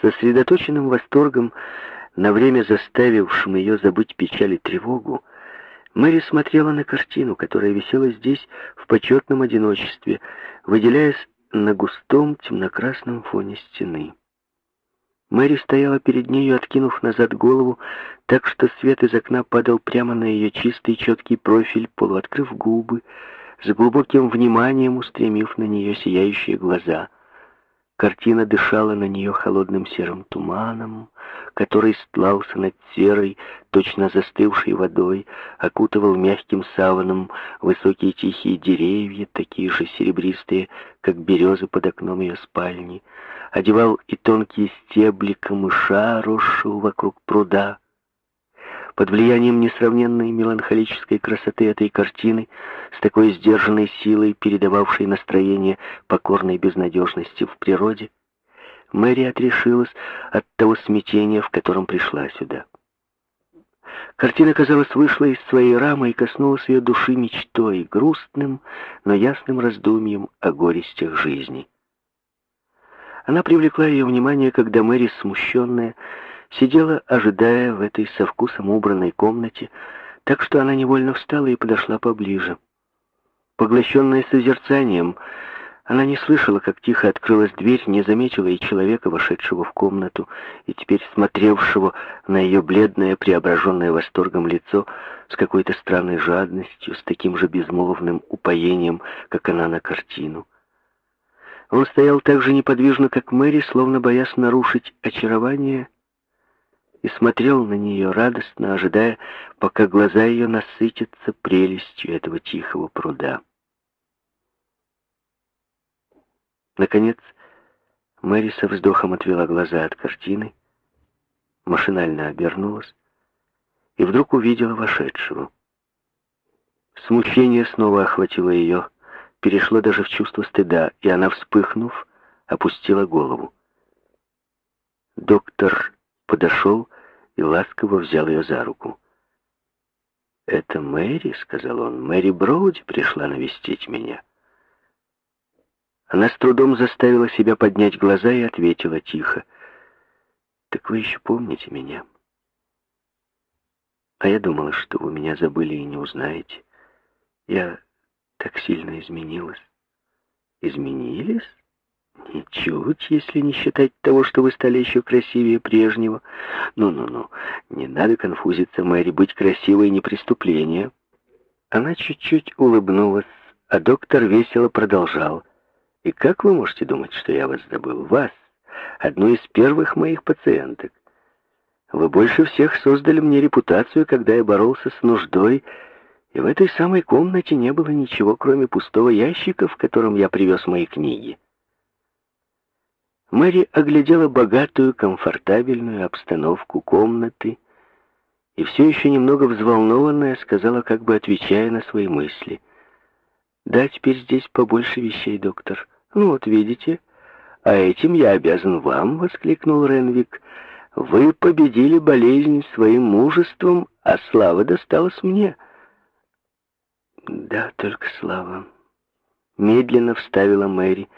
сосредоточенным восторгом, на время заставившим ее забыть печаль и тревогу, Мэри смотрела на картину, которая висела здесь в почетном одиночестве, выделяясь на густом темно-красном фоне стены. Мэри стояла перед нею, откинув назад голову, так что свет из окна падал прямо на ее чистый четкий профиль, полуоткрыв губы, с глубоким вниманием устремив на нее сияющие глаза. Картина дышала на нее холодным серым туманом, который стлался над серой, точно застывшей водой, окутывал мягким саваном высокие тихие деревья, такие же серебристые, как березы под окном ее спальни, одевал и тонкие стебли камыша, росшего вокруг пруда. Под влиянием несравненной меланхолической красоты этой картины, с такой сдержанной силой, передававшей настроение покорной безнадежности в природе, Мэри отрешилась от того смятения, в котором пришла сюда. Картина, казалось, вышла из своей рамы и коснулась ее души мечтой, грустным, но ясным раздумьем о горестях жизни. Она привлекла ее внимание, когда Мэри, смущенная, сидела, ожидая в этой со вкусом убранной комнате, так что она невольно встала и подошла поближе. Поглощенная созерцанием, она не слышала, как тихо открылась дверь, не заметила и человека, вошедшего в комнату, и теперь смотревшего на ее бледное, преображенное восторгом лицо с какой-то странной жадностью, с таким же безмолвным упоением, как она на картину. Он стоял так же неподвижно, как Мэри, словно боясь нарушить очарование, и смотрел на нее радостно, ожидая, пока глаза ее насытятся прелестью этого тихого пруда. Наконец, Мэри со вздохом отвела глаза от картины, машинально обернулась и вдруг увидела вошедшего. Смущение снова охватило ее, перешло даже в чувство стыда, и она, вспыхнув, опустила голову. Доктор подошел и ласково взял ее за руку. «Это Мэри», — сказал он, — «Мэри Броуди пришла навестить меня». Она с трудом заставила себя поднять глаза и ответила тихо. «Так вы еще помните меня?» «А я думала, что вы меня забыли и не узнаете. Я так сильно изменилась. Изменились? Ничуть, если не считать того, что вы стали еще красивее прежнего. Ну-ну-ну, не надо конфузиться, Мэри, быть красивой не преступление. Она чуть-чуть улыбнулась, а доктор весело продолжал. И как вы можете думать, что я вас забыл? Вас, одну из первых моих пациенток. Вы больше всех создали мне репутацию, когда я боролся с нуждой, и в этой самой комнате не было ничего, кроме пустого ящика, в котором я привез мои книги. Мэри оглядела богатую, комфортабельную обстановку комнаты и все еще немного взволнованная сказала, как бы отвечая на свои мысли. «Да, теперь здесь побольше вещей, доктор. Ну вот, видите. А этим я обязан вам», — воскликнул Ренвик. «Вы победили болезнь своим мужеством, а слава досталась мне». «Да, только слава», — медленно вставила Мэри.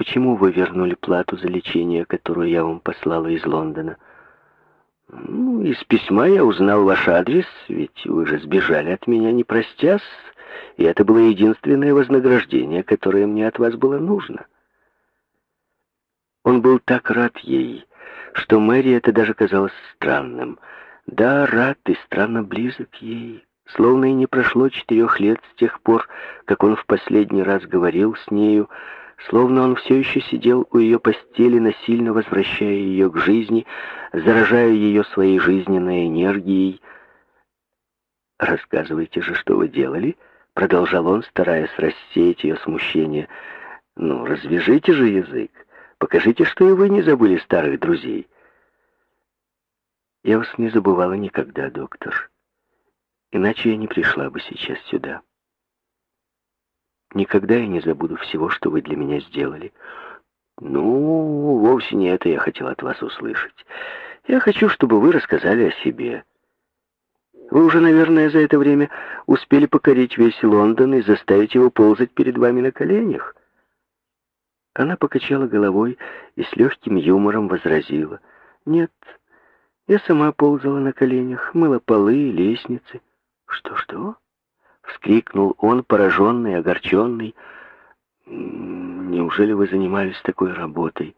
«Почему вы вернули плату за лечение, которую я вам послала из Лондона?» «Ну, из письма я узнал ваш адрес, ведь вы же сбежали от меня, не простясь, и это было единственное вознаграждение, которое мне от вас было нужно». Он был так рад ей, что Мэри это даже казалось странным. Да, рад и странно близок ей. Словно и не прошло четырех лет с тех пор, как он в последний раз говорил с нею, словно он все еще сидел у ее постели, насильно возвращая ее к жизни, заражая ее своей жизненной энергией. «Рассказывайте же, что вы делали?» — продолжал он, стараясь рассеять ее смущение. «Ну, развяжите же язык. Покажите, что и вы не забыли старых друзей». «Я вас не забывала никогда, доктор», Иначе я не пришла бы сейчас сюда. Никогда я не забуду всего, что вы для меня сделали. Ну, вовсе не это я хотел от вас услышать. Я хочу, чтобы вы рассказали о себе. Вы уже, наверное, за это время успели покорить весь Лондон и заставить его ползать перед вами на коленях. Она покачала головой и с легким юмором возразила. «Нет, я сама ползала на коленях, мыла полы и лестницы». «Что-что?» — вскрикнул он, пораженный, огорченный. «Неужели вы занимались такой работой?»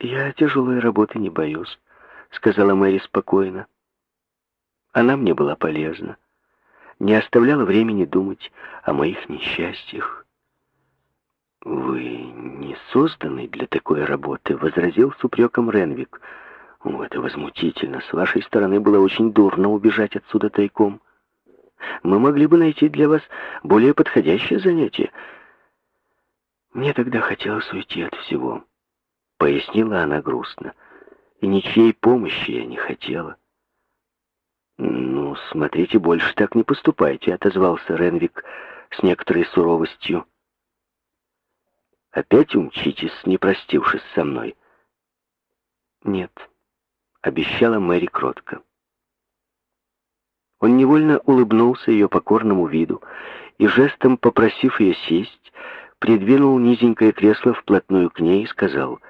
«Я тяжелой работы не боюсь», — сказала Мэри спокойно. Она мне была полезна, не оставляла времени думать о моих несчастьях. «Вы не созданы для такой работы», — возразил с упреком Ренвик. «О, это возмутительно. С вашей стороны было очень дурно убежать отсюда тайком. Мы могли бы найти для вас более подходящее занятие». «Мне тогда хотелось уйти от всего», — пояснила она грустно. «И ничьей помощи я не хотела». «Ну, смотрите, больше так не поступайте», — отозвался Ренвик с некоторой суровостью. Опять умчитесь, не простившись со мной?» «Нет», — обещала Мэри кротко. Он невольно улыбнулся ее покорному виду и, жестом попросив ее сесть, придвинул низенькое кресло вплотную к ней и сказал,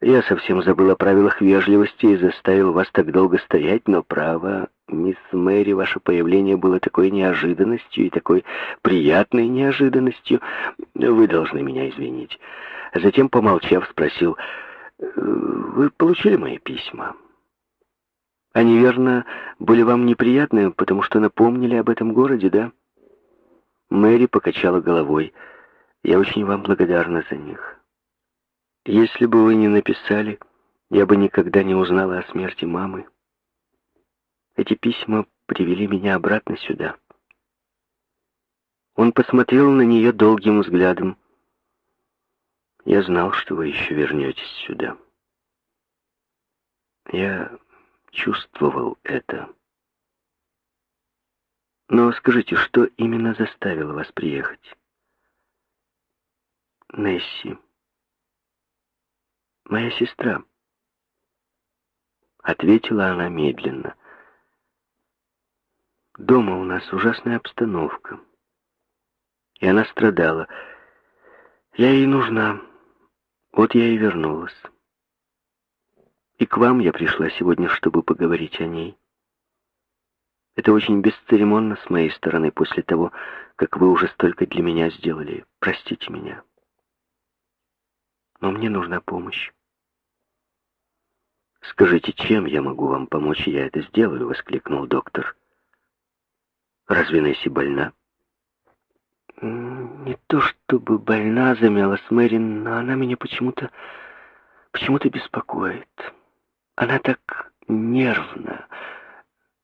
«Я совсем забыл о правилах вежливости и заставил вас так долго стоять, но право, мисс Мэри, ваше появление было такой неожиданностью и такой приятной неожиданностью. Вы должны меня извинить». Затем, помолчав, спросил, «Вы получили мои письма?» «Они, верно, были вам неприятны, потому что напомнили об этом городе, да?» Мэри покачала головой. «Я очень вам благодарна за них. Если бы вы не написали, я бы никогда не узнала о смерти мамы». Эти письма привели меня обратно сюда. Он посмотрел на нее долгим взглядом. Я знал, что вы еще вернетесь сюда. Я чувствовал это. Но скажите, что именно заставило вас приехать? Несси. Моя сестра. Ответила она медленно. Дома у нас ужасная обстановка. И она страдала. Я ей нужна. Вот я и вернулась. И к вам я пришла сегодня, чтобы поговорить о ней. Это очень бесцеремонно с моей стороны после того, как вы уже столько для меня сделали. Простите меня. Но мне нужна помощь. «Скажите, чем я могу вам помочь, я это сделаю», — воскликнул доктор. Разве Несси больна? Не то чтобы больна, замялась Мэри, но она меня почему-то почему-то беспокоит. Она так нервна,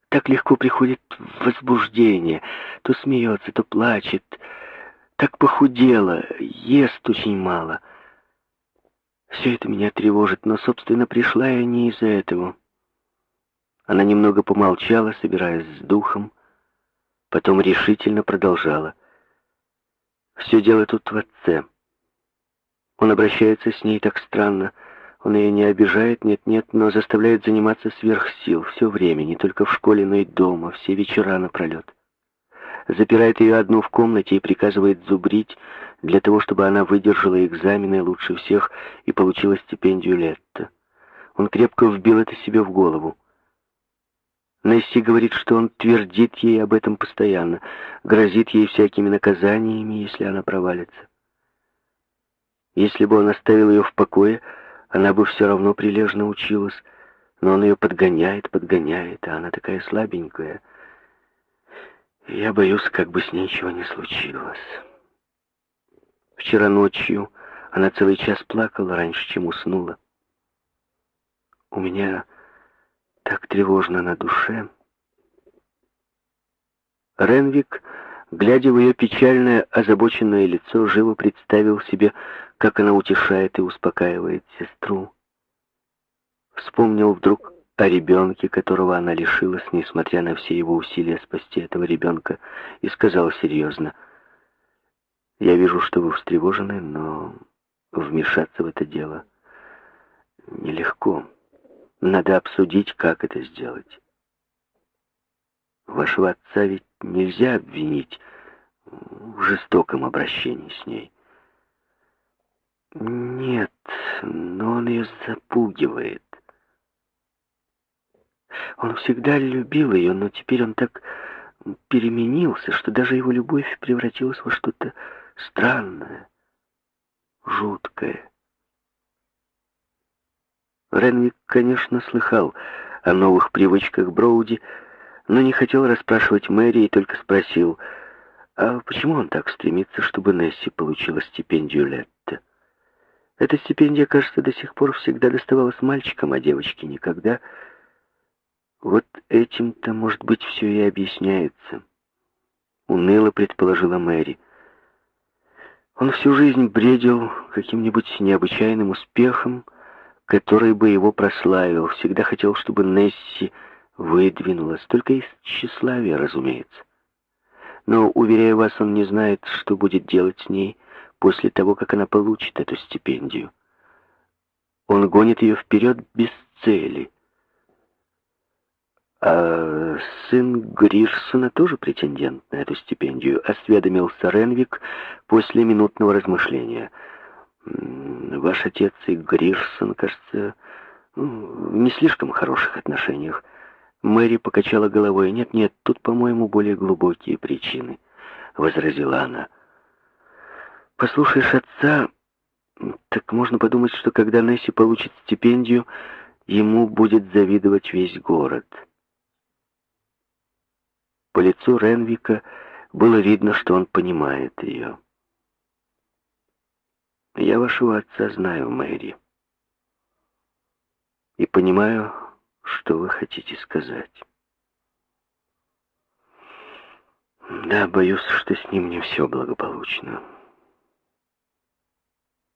так легко приходит в возбуждение, то смеется, то плачет, так похудела, ест очень мало. Все это меня тревожит, но, собственно, пришла я не из-за этого. Она немного помолчала, собираясь с духом, Потом решительно продолжала. «Все дело тут в отце. Он обращается с ней так странно. Он ее не обижает, нет-нет, но заставляет заниматься сверх сил все время, не только в школе, но и дома, все вечера напролет. Запирает ее одну в комнате и приказывает зубрить для того, чтобы она выдержала экзамены лучше всех и получила стипендию Летта. Он крепко вбил это себе в голову. Несси говорит, что он твердит ей об этом постоянно, грозит ей всякими наказаниями, если она провалится. Если бы он оставил ее в покое, она бы все равно прилежно училась, но он ее подгоняет, подгоняет, а она такая слабенькая. Я боюсь, как бы с ней ничего не случилось. Вчера ночью она целый час плакала раньше, чем уснула. У меня так тревожно на душе. Ренвик, глядя в ее печальное, озабоченное лицо, живо представил себе, как она утешает и успокаивает сестру. Вспомнил вдруг о ребенке, которого она лишилась, несмотря на все его усилия спасти этого ребенка, и сказал серьезно, «Я вижу, что вы встревожены, но вмешаться в это дело нелегко». Надо обсудить, как это сделать. Вашего отца ведь нельзя обвинить в жестоком обращении с ней. Нет, но он ее запугивает. Он всегда любил ее, но теперь он так переменился, что даже его любовь превратилась во что-то странное, жуткое. Ренвик, конечно, слыхал о новых привычках Броуди, но не хотел расспрашивать Мэри и только спросил, а почему он так стремится, чтобы Несси получила стипендию Летта? Эта стипендия, кажется, до сих пор всегда доставалась мальчикам, а девочке никогда. Вот этим-то, может быть, все и объясняется. Уныло предположила Мэри. Он всю жизнь бредил каким-нибудь необычайным успехом, который бы его прославил. Всегда хотел, чтобы Несси выдвинулась, только из тщеславия, разумеется. Но, уверяю вас, он не знает, что будет делать с ней после того, как она получит эту стипендию. Он гонит ее вперед без цели. А сын Грирсона тоже претендент на эту стипендию, осведомился Ренвик после минутного размышления. Ваш отец и Грирсон, кажется, ну, в не слишком хороших отношениях. Мэри покачала головой. «Нет-нет, тут, по-моему, более глубокие причины», — возразила она. «Послушаешь отца, так можно подумать, что когда Несси получит стипендию, ему будет завидовать весь город». По лицу Ренвика было видно, что он понимает ее. «Я вашего отца знаю, Мэри, и понимаю, что вы хотите сказать. Да, боюсь, что с ним не все благополучно.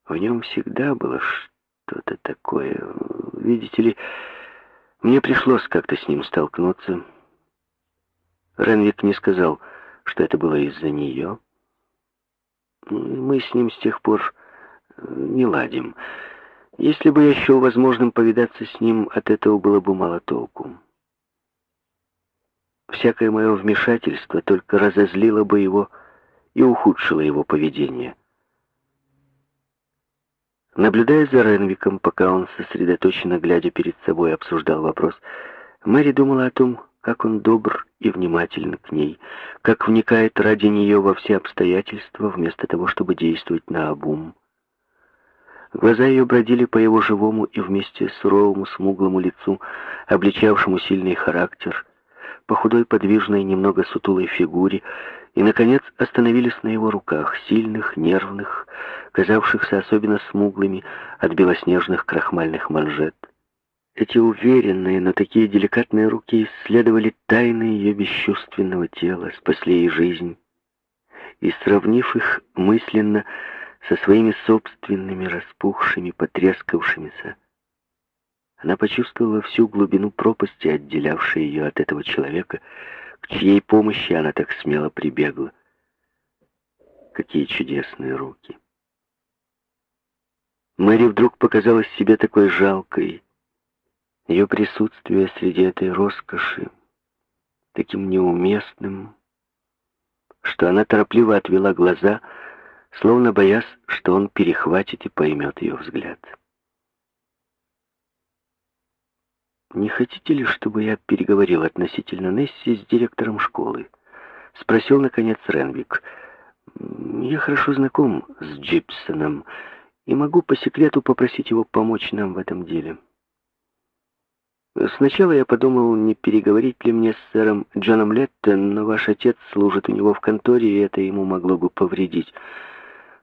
В нем всегда было что-то такое. Видите ли, мне пришлось как-то с ним столкнуться. Ренвик не сказал, что это было из-за нее. Мы с ним с тех пор не ладим. Если бы я счел возможным повидаться с ним, от этого было бы мало толку. Всякое мое вмешательство только разозлило бы его и ухудшило его поведение. Наблюдая за Ренвиком, пока он сосредоточенно глядя перед собой обсуждал вопрос, Мэри думала о том, как он добр и внимателен к ней, как вникает ради нее во все обстоятельства, вместо того, чтобы действовать на обум. Глаза ее бродили по его живому и вместе суровому смуглому лицу, обличавшему сильный характер, по худой подвижной, немного сутулой фигуре, и, наконец, остановились на его руках, сильных, нервных, казавшихся особенно смуглыми от белоснежных крахмальных манжет. Эти уверенные, но такие деликатные руки исследовали тайны ее бесчувственного тела, спасли ей жизнь, и, сравнив их мысленно, со своими собственными распухшими, потрескавшимися. Она почувствовала всю глубину пропасти, отделявшей ее от этого человека, чьей помощи она так смело прибегла. Какие чудесные руки! Мэри вдруг показалась себе такой жалкой. Ее присутствие среди этой роскоши таким неуместным, что она торопливо отвела глаза, словно боясь, что он перехватит и поймет ее взгляд. «Не хотите ли, чтобы я переговорил относительно Несси с директором школы?» — спросил, наконец, Ренвик. «Я хорошо знаком с Джипсоном и могу по секрету попросить его помочь нам в этом деле». Сначала я подумал, не переговорить ли мне с сэром Джоном Летто, но ваш отец служит у него в конторе, и это ему могло бы повредить.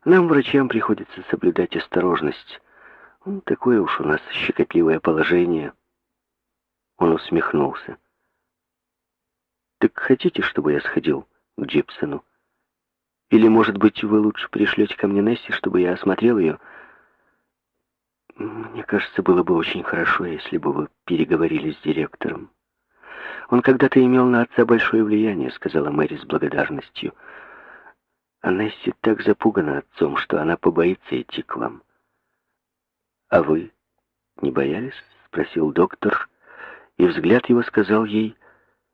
Нам, врачам, приходится соблюдать осторожность. Такое уж у нас щекотливое положение. Он усмехнулся. Так хотите, чтобы я сходил к Джипсону? Или, может быть, вы лучше пришлете ко мне Несси, чтобы я осмотрел ее? Мне кажется, было бы очень хорошо, если бы вы переговорили с директором. Он когда-то имел на отца большое влияние, сказала Мэри с благодарностью. А Несси так запугана отцом, что она побоится идти к вам. «А вы не боялись?» — спросил доктор, и взгляд его сказал ей,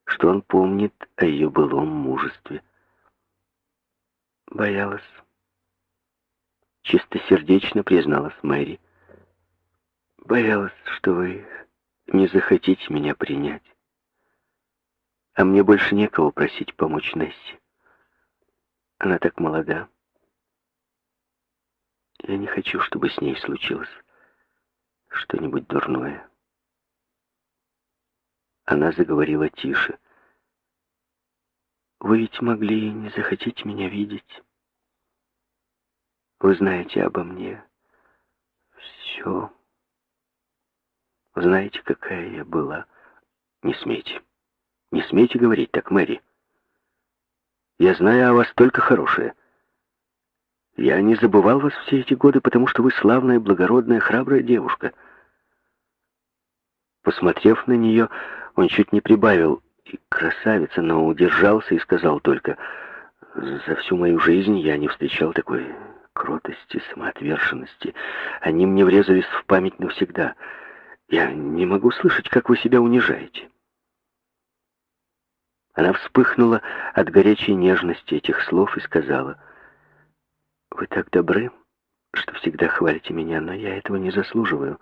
что он помнит о ее былом мужестве. Боялась. чистосердечно призналась Мэри. Боялась, что вы не захотите меня принять. А мне больше некого просить помочь Несси. Она так молода. Я не хочу, чтобы с ней случилось что-нибудь дурное. Она заговорила тише. Вы ведь могли не захотеть меня видеть. Вы знаете обо мне все. Знаете, какая я была. Не смейте. Не смейте говорить так, Мэри. Я знаю о вас только хорошее. Я не забывал вас все эти годы, потому что вы славная, благородная, храбрая девушка. Посмотрев на нее, он чуть не прибавил и красавица, но удержался и сказал только, «За всю мою жизнь я не встречал такой кротости, самоотверженности. Они мне врезались в память навсегда. Я не могу слышать, как вы себя унижаете». Она вспыхнула от горячей нежности этих слов и сказала, «Вы так добры, что всегда хвалите меня, но я этого не заслуживаю.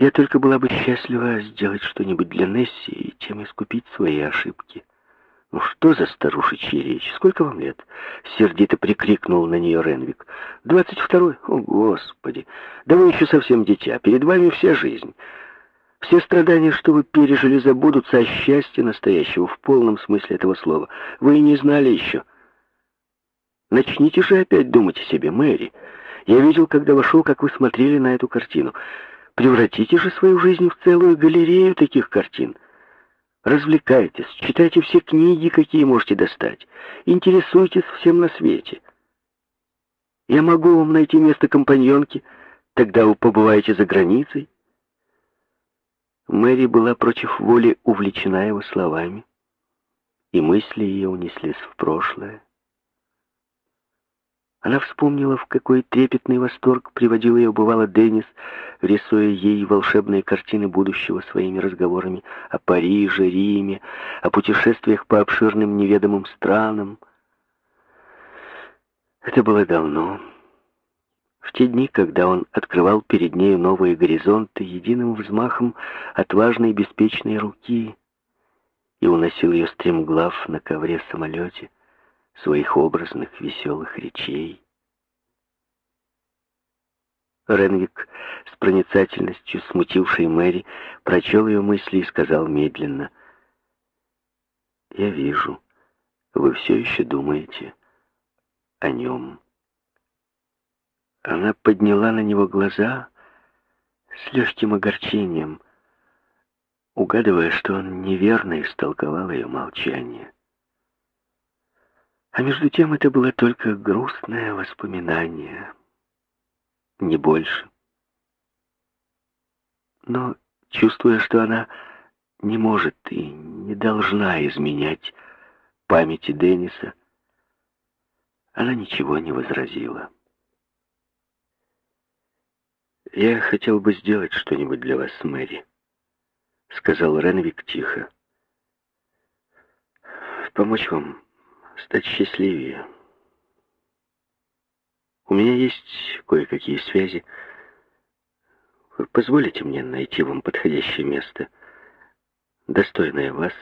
Я только была бы счастлива сделать что-нибудь для Несси и тем искупить свои ошибки». «Ну что за старушечья речь? Сколько вам лет?» Сердито прикрикнул на нее Ренвик. «Двадцать второй? О, Господи! Да вы еще совсем дитя. Перед вами вся жизнь. Все страдания, что вы пережили, забудутся, а счастье настоящего в полном смысле этого слова вы и не знали еще. Начните же опять думать о себе, Мэри. Я видел, когда вошел, как вы смотрели на эту картину. Превратите же свою жизнь в целую галерею таких картин. Развлекайтесь, читайте все книги, какие можете достать. Интересуйтесь всем на свете. Я могу вам найти место компаньонки, тогда вы побываете за границей. Мэри была против воли увлечена его словами, и мысли ее унеслись в прошлое. Она вспомнила, в какой трепетный восторг приводил ее бывало Деннис, рисуя ей волшебные картины будущего своими разговорами о Париже, Риме, о путешествиях по обширным неведомым странам. Это было давно. В те дни, когда он открывал перед нею новые горизонты единым взмахом отважной беспечной руки и уносил ее стремглав на ковре-самолете своих образных веселых речей. Ренвик с проницательностью, смутившей Мэри, прочел ее мысли и сказал медленно, «Я вижу, вы все еще думаете о нем». Она подняла на него глаза с легким огорчением, угадывая, что он неверно истолковал ее молчание. А между тем это было только грустное воспоминание, не больше. Но, чувствуя, что она не может и не должна изменять памяти Денниса, она ничего не возразила. «Я хотел бы сделать что-нибудь для вас, Мэри», — сказал Ренвик тихо. «Помочь вам стать счастливее. У меня есть кое-какие связи. Вы позволите мне найти вам подходящее место, достойное вас,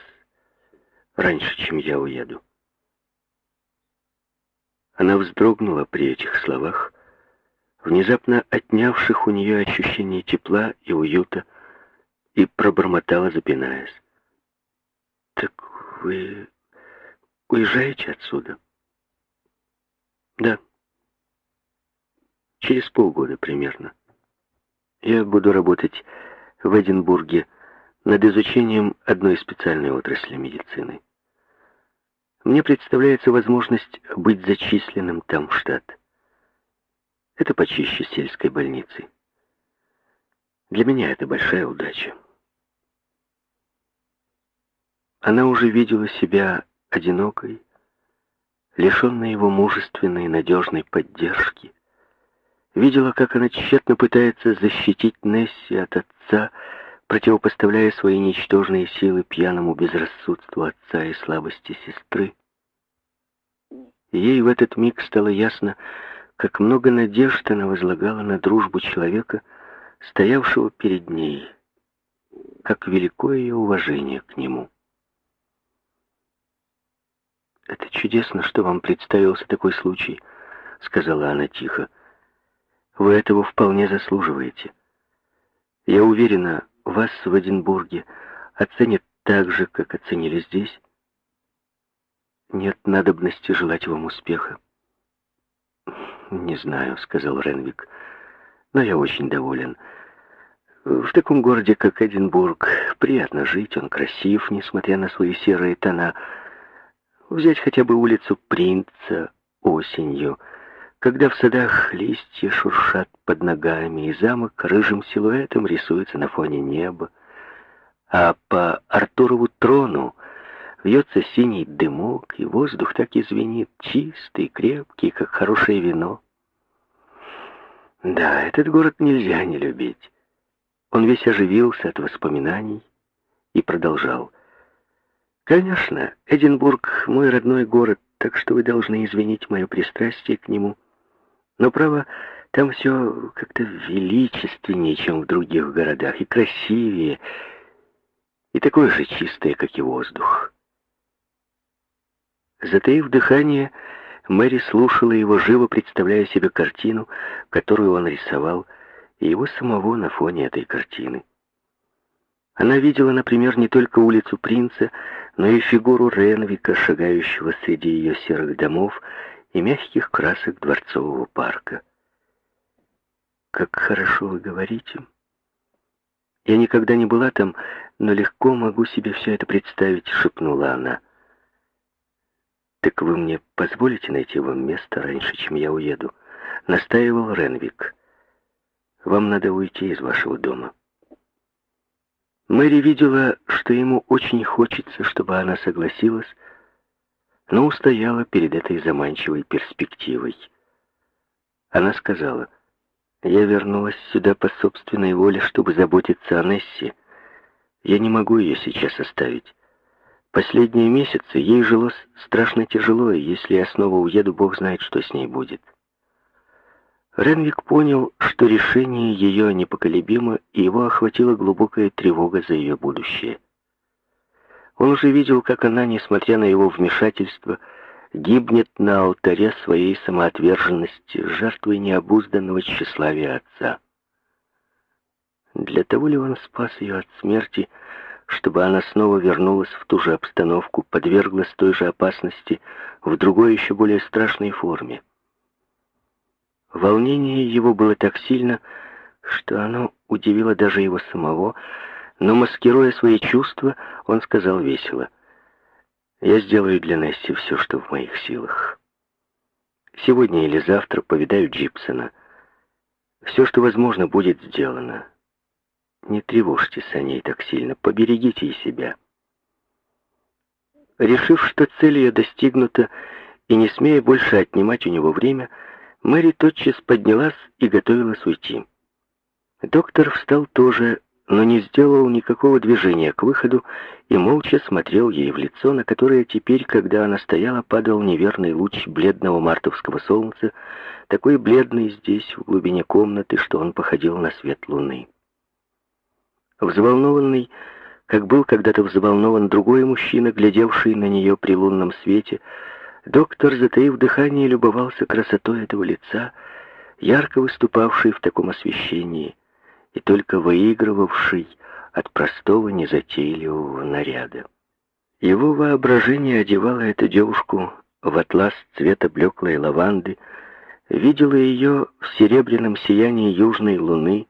раньше, чем я уеду?» Она вздрогнула при этих словах, внезапно отнявших у нее ощущение тепла и уюта, и пробормотала, запинаясь. «Так вы уезжаете отсюда?» «Да. Через полгода примерно. Я буду работать в Эдинбурге над изучением одной специальной отрасли медицины. Мне представляется возможность быть зачисленным там в штат. Это почище сельской больницы. Для меня это большая удача. Она уже видела себя одинокой, лишенной его мужественной и надежной поддержки. Видела, как она тщетно пытается защитить Несси от отца, противопоставляя свои ничтожные силы пьяному безрассудству отца и слабости сестры. Ей в этот миг стало ясно, как много надежд она возлагала на дружбу человека, стоявшего перед ней, как велико ее уважение к нему. «Это чудесно, что вам представился такой случай», — сказала она тихо. «Вы этого вполне заслуживаете. Я уверена, вас в Эдинбурге оценят так же, как оценили здесь. Нет надобности желать вам успеха. «Не знаю», — сказал Ренвик, — «но я очень доволен. В таком городе, как Эдинбург, приятно жить, он красив, несмотря на свои серые тона. Взять хотя бы улицу Принца осенью, когда в садах листья шуршат под ногами, и замок рыжим силуэтом рисуется на фоне неба. А по Артурову трону Вьется синий дымок, и воздух так и звенит, чистый, крепкий, как хорошее вино. Да, этот город нельзя не любить. Он весь оживился от воспоминаний и продолжал. Конечно, Эдинбург — мой родной город, так что вы должны извинить мое пристрастие к нему. Но, право, там все как-то величественнее, чем в других городах, и красивее, и такое же чистое, как и воздух. Затаив дыхание, Мэри слушала его, живо представляя себе картину, которую он рисовал, и его самого на фоне этой картины. Она видела, например, не только улицу принца, но и фигуру Ренвика, шагающего среди ее серых домов и мягких красок дворцового парка. «Как хорошо вы говорите!» «Я никогда не была там, но легко могу себе все это представить», — шепнула она. «Так вы мне позволите найти вам место раньше, чем я уеду?» — настаивал Ренвик. «Вам надо уйти из вашего дома». Мэри видела, что ему очень хочется, чтобы она согласилась, но устояла перед этой заманчивой перспективой. Она сказала, «Я вернулась сюда по собственной воле, чтобы заботиться о Нессе. Я не могу ее сейчас оставить. Последние месяцы ей жилось страшно тяжело, и если я снова уеду, Бог знает, что с ней будет. Ренвик понял, что решение ее непоколебимо, и его охватила глубокая тревога за ее будущее. Он уже видел, как она, несмотря на его вмешательство, гибнет на алтаре своей самоотверженности, жертвой необузданного тщеславия отца. Для того ли он спас ее от смерти, чтобы она снова вернулась в ту же обстановку, подверглась той же опасности в другой еще более страшной форме. Волнение его было так сильно, что оно удивило даже его самого, но, маскируя свои чувства, он сказал весело, «Я сделаю для Несси все, что в моих силах. Сегодня или завтра повидаю Джипсона. Все, что возможно, будет сделано. Не тревожьтесь о ней так сильно, поберегите и себя. Решив, что цель ее достигнута, и не смея больше отнимать у него время, Мэри тотчас поднялась и готовилась уйти. Доктор встал тоже, но не сделал никакого движения к выходу и молча смотрел ей в лицо, на которое теперь, когда она стояла, падал неверный луч бледного мартовского солнца, такой бледный здесь, в глубине комнаты, что он походил на свет луны. Взволнованный, как был когда-то взволнован другой мужчина, глядевший на нее при лунном свете, доктор, затаив дыхание, любовался красотой этого лица, ярко выступавшей в таком освещении, и только выигрывавший от простого незатейливого наряда. Его воображение одевало эту девушку в атлас цвета блеклой лаванды, видела ее в серебряном сиянии южной луны,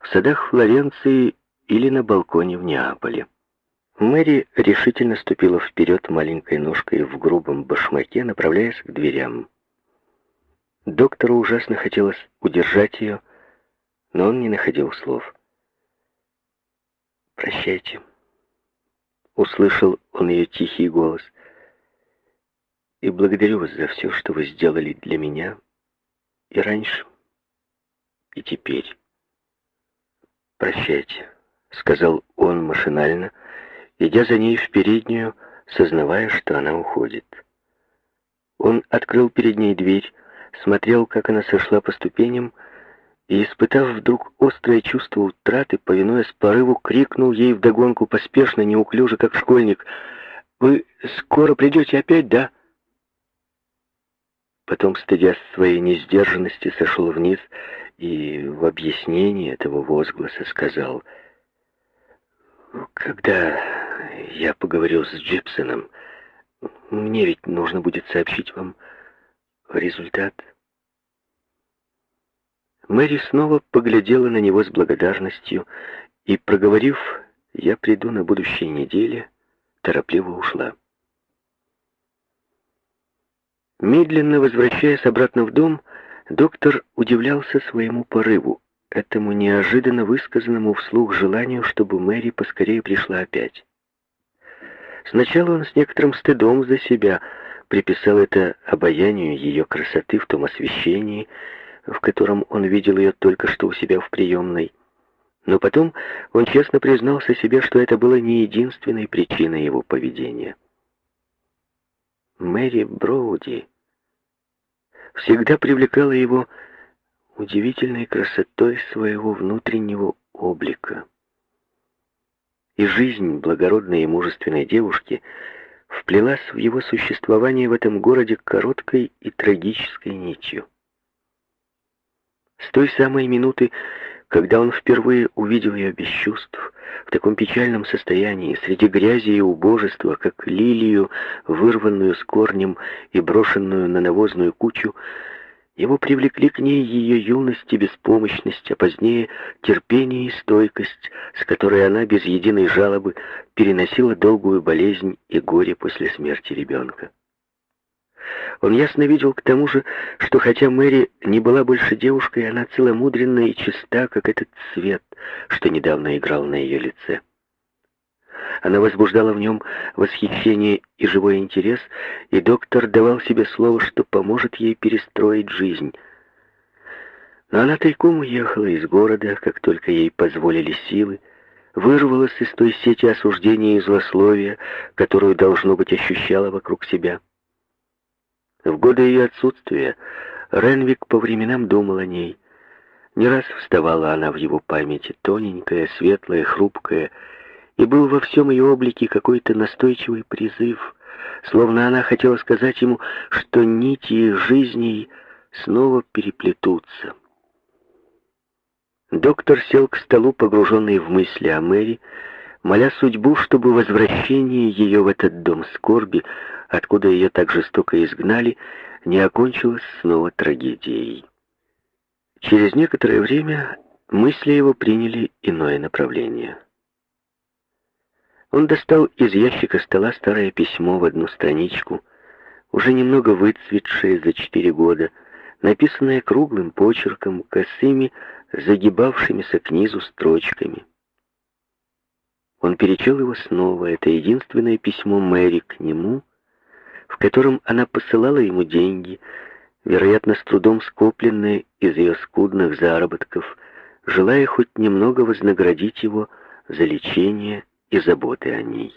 в садах Флоренции или на балконе в Неаполе. Мэри решительно ступила вперед маленькой ножкой в грубом башмаке, направляясь к дверям. Доктору ужасно хотелось удержать ее, но он не находил слов. «Прощайте», — услышал он ее тихий голос, «и благодарю вас за все, что вы сделали для меня и раньше, и теперь. Прощайте». — сказал он машинально, идя за ней в переднюю, сознавая, что она уходит. Он открыл перед ней дверь, смотрел, как она сошла по ступеням, и, испытав вдруг острое чувство утраты, повинуясь порыву, крикнул ей вдогонку поспешно, неуклюже, как школьник. «Вы скоро придете опять, да?» Потом, стыдясь своей несдержанности, сошел вниз и в объяснении этого возгласа сказал, «Когда я поговорил с Джипсоном, мне ведь нужно будет сообщить вам результат». Мэри снова поглядела на него с благодарностью и, проговорив «Я приду на будущей неделе», торопливо ушла. Медленно возвращаясь обратно в дом, доктор удивлялся своему порыву, этому неожиданно высказанному вслух желанию, чтобы Мэри поскорее пришла опять. Сначала он с некоторым стыдом за себя приписал это обаянию ее красоты в том освещении, в котором он видел ее только что у себя в приемной. Но потом он честно признался себе, что это было не единственной причиной его поведения. Мэри Броуди всегда привлекала его удивительной красотой своего внутреннего облика. И жизнь благородной и мужественной девушки вплелась в его существование в этом городе короткой и трагической нитью. С той самой минуты, когда он впервые увидел ее без чувств, в таком печальном состоянии, среди грязи и убожества, как лилию, вырванную с корнем и брошенную на навозную кучу, его привлекли к ней ее юность и беспомощность, а позднее терпение и стойкость, с которой она без единой жалобы переносила долгую болезнь и горе после смерти ребенка. Он ясно видел к тому же, что хотя Мэри не была больше девушкой, она целомудренная и чиста, как этот цвет, что недавно играл на ее лице. Она возбуждала в нем восхищение и живой интерес, и доктор давал себе слово, что поможет ей перестроить жизнь. Но она тайком уехала из города, как только ей позволили силы, вырвалась из той сети осуждения и злословия, которую, должно быть, ощущала вокруг себя. В годы ее отсутствия Ренвик по временам думал о ней. Не раз вставала она в его памяти, тоненькая, светлая, хрупкая, и был во всем ее облике какой-то настойчивый призыв, словно она хотела сказать ему, что нити жизней снова переплетутся. Доктор сел к столу, погруженный в мысли о Мэри, моля судьбу, чтобы возвращение ее в этот дом скорби откуда ее так жестоко изгнали, не окончилась снова трагедией. Через некоторое время мысли его приняли иное направление. Он достал из ящика стола старое письмо в одну страничку, уже немного выцветшее за четыре года, написанное круглым почерком, косыми, загибавшимися к низу строчками. Он перечел его снова, это единственное письмо Мэри к нему, в котором она посылала ему деньги, вероятно, с трудом скопленные из ее скудных заработков, желая хоть немного вознаградить его за лечение и заботы о ней.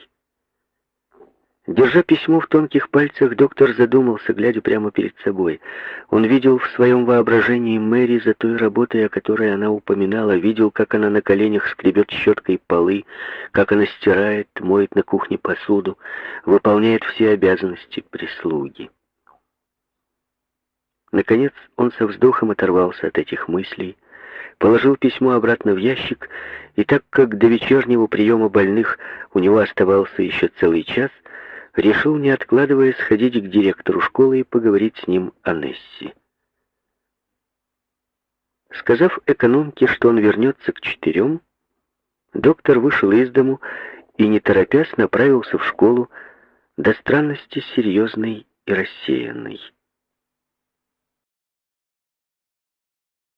Держа письмо в тонких пальцах, доктор задумался, глядя прямо перед собой. Он видел в своем воображении Мэри за той работой, о которой она упоминала, видел, как она на коленях скребет щеткой полы, как она стирает, моет на кухне посуду, выполняет все обязанности прислуги. Наконец он со вздохом оторвался от этих мыслей, положил письмо обратно в ящик, и так как до вечернего приема больных у него оставался еще целый час, решил, не откладывая, сходить к директору школы и поговорить с ним о Несси. Сказав экономке, что он вернется к четырем, доктор вышел из дому и, не торопясь, направился в школу до странности серьезной и рассеянной.